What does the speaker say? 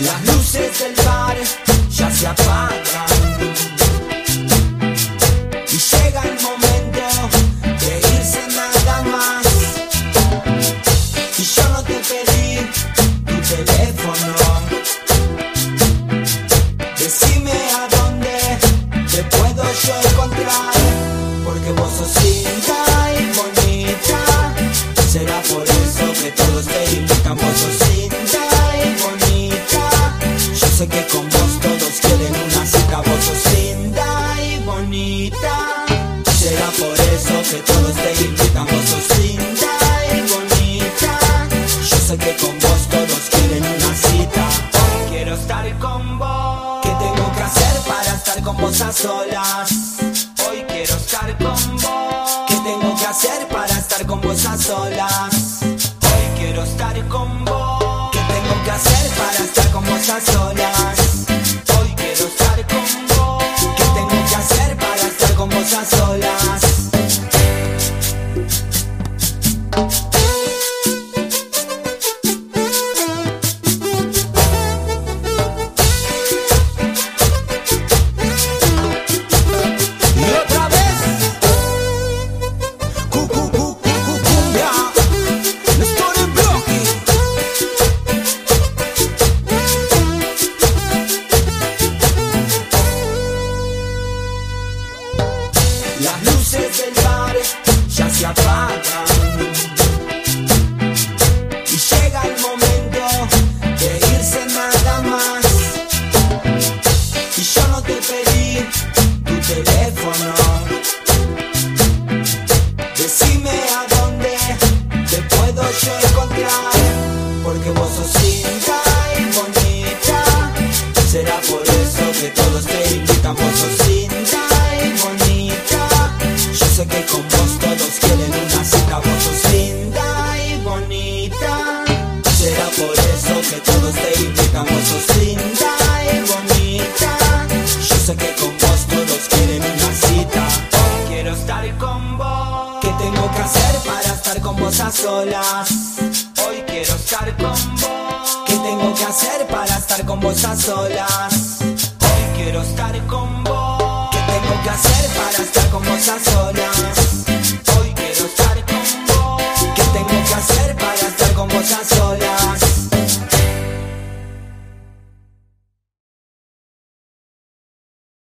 Las luces del bar ya se apagan. Y llega el momento de irse nada más. Y yo no te pedí tu teléfono. Decime a dónde te puedo yo encontrar. Porque vos sos cinta. bonita. Será por eso que todos te invitan, vos sos linda y bonita. Yo sé que con vos todos quieren una cita. Hoy Quiero estar con vos. ¿Qué tengo que hacer para estar con vos a solas? Hoy quiero estar con vos. ¿Qué tengo que hacer para estar con vos a solas? Hoy quiero estar con vos. ¿Qué tengo que hacer para Las luces del bar ya se apagan. Y llega el momento de irse nada más. Y yo no te pedí. Cantamos linda y bonita. Yo sé que con vos todos quieren una cita. Hoy quiero estar con vos. ¿Qué tengo que hacer para estar con vosas solas? Hoy quiero estar con vos. ¿Qué tengo que hacer para estar con vosas solas? Hoy quiero estar con vos. ¿Qué tengo que hacer para estar con vosas solas?